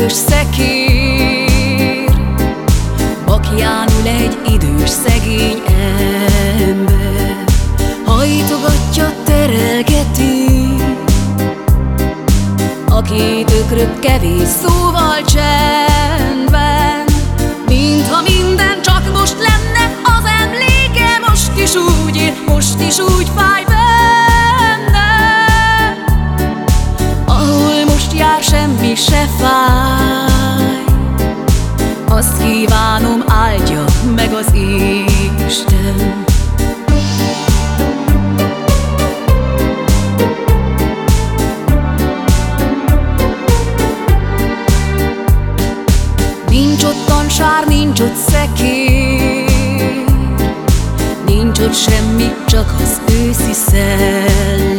köhös szekér Bakján ül egy idős szegény ember. Hajtogatja, terelgeti A két ökrök kevés szóval csendben. Mintha minden csak most lenne az emléke Most is úgy ér, most is úgy fáj semmi se fáj. Azt kívánom, áldja meg az Isten. Nincs ott tansár, nincs ott szekér. Nincs ott semmi, csak az őszi szellő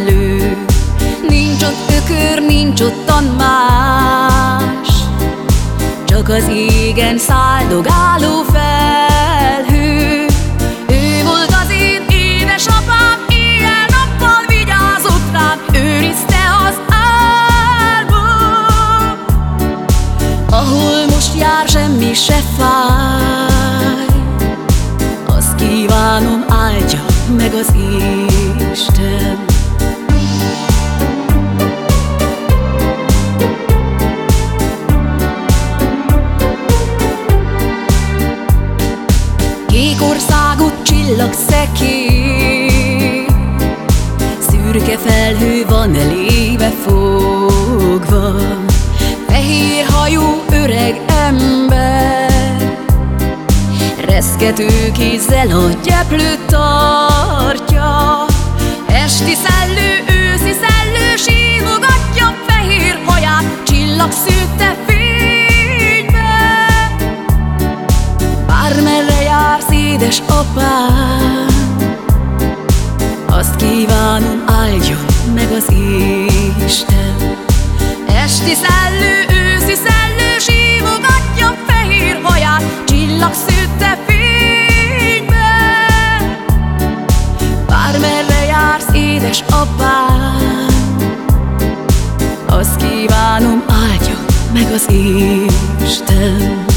Csak az égen száldogáló felhő. Ő volt az én édesapám Éjjel-nappal vigyázott rám. Őrizte az álmom Ahol most jár semmi se fáj. Azt kívánom áldja meg az Isten országot csillag szekér Szürke felhő van elébe fogva. Fehér hajú öreg ember. Reszkető kézzel a gyeplőt tartja. Esti szellő, őszi Kívánom, áldjon meg az Isten. Esti szellő, őszi szellő Sívogatja fehér haját Csillag szűtte fénybe. Bármerre jársz, édes apám Azt kívánom, áldjon meg az Isten